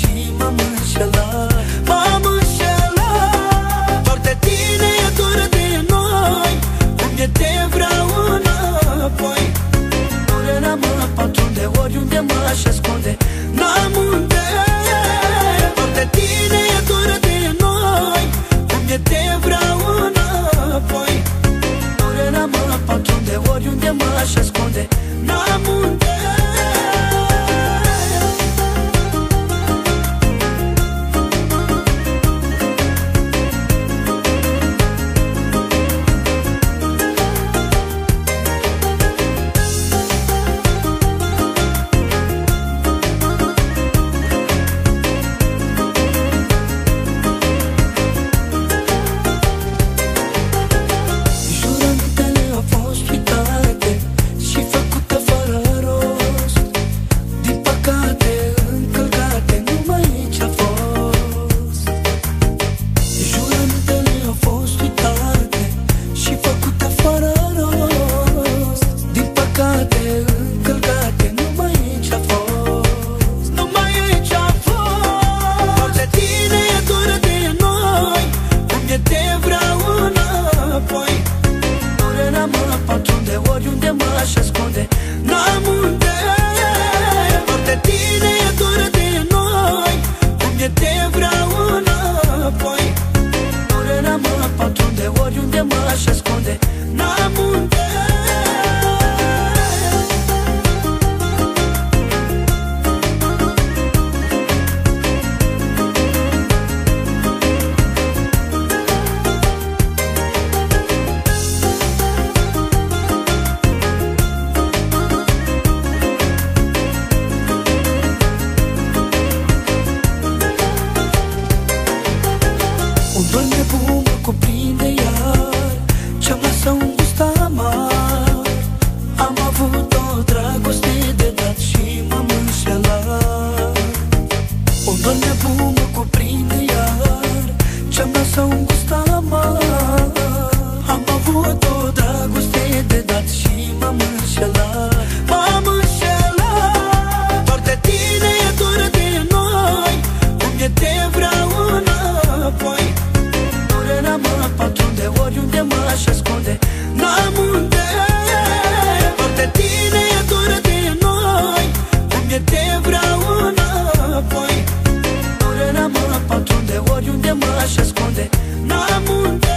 și m-am înșelat e doar de noi Cum e te vreau înapoi Durerea mă patrunde oriunde ascunde N-am unde. Doar de tine e doar de noi Cum e te vreau înapoi Durerea mă patrunde oriunde ascunde livra o înșelat M-am înșelat. De noi Cum e te vreau înapoi mă patrunde Oriunde mă aș ascunde N-am unde. Doar de tine de noi Cum e te vreau înapoi mă patrunde Oriunde mă aș ascunde N-am unde.